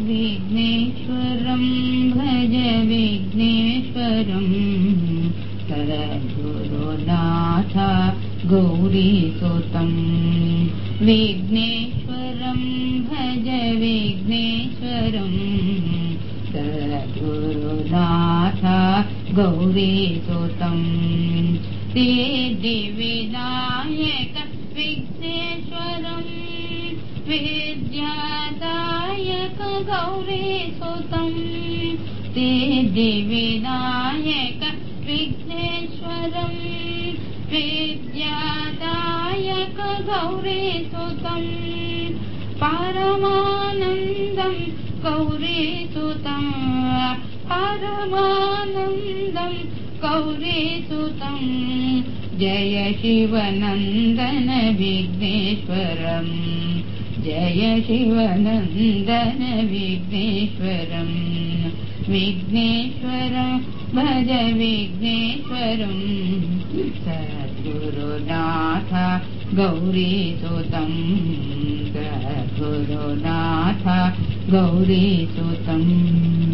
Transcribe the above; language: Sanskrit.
विघ्नेश्वरं भज विघ्नेश्वरम् सद्गुरुनाथ गौरीसुतम् विघ्नेश्वरं भज विघ्नेश्वरम् सद्गुरुनाथ गौरीसुतम् सिद्धिविनायक विघ्नेश्वरम् विद्यादायक गौरीसुतम् सिद्धिविनायक विघ्नेश्वरम् विद्यादायक गौरीसुतम् परमानन्दम् गौरीसुतम् परमानन्दम् गौरीसुतम् जय शिवनन्दन विघ्नेश्वरम् जय शिवनन्दन विघ्नेश्वरम् विघ्नेश्वरम् भज विघ्नेश्वरम्। सद्गुरुनाथ गौरीसुतम् सद्गुरुनाथ गौरीसुतम्